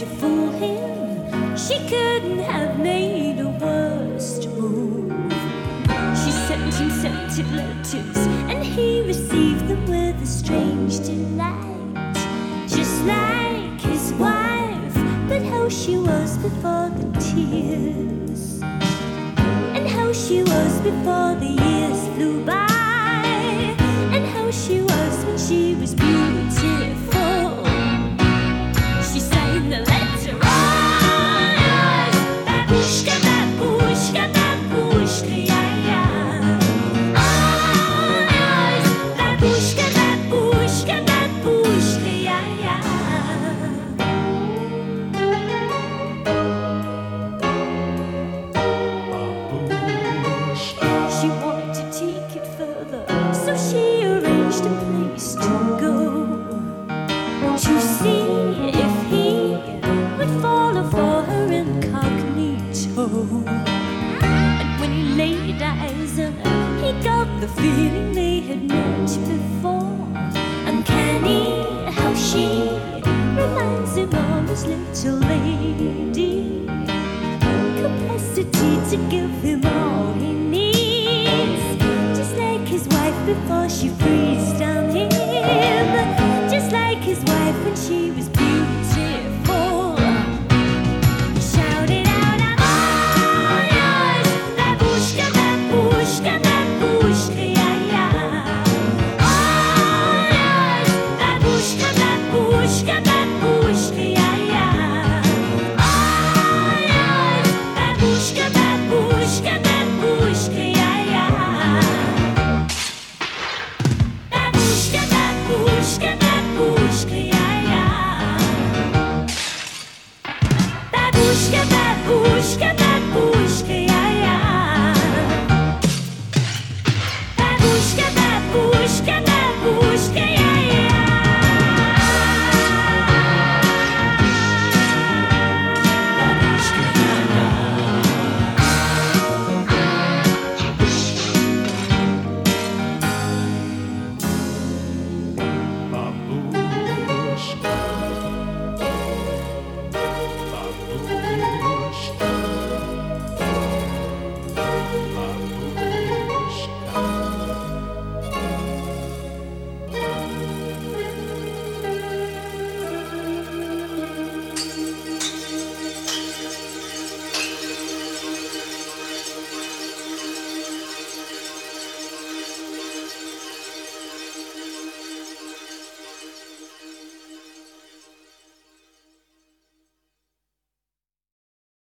to fool him. She couldn't have made a worse move. She sent him scented letters, and he received them with a strange delight. Just like his wife, but how she was before the tears, and how she was before the years flew by. On her, uh, he got the feeling they had met before. Uncanny how she reminds him of his little lady capacity to give him all he needs. Just like his wife before she freezed down him. Just like his wife when she was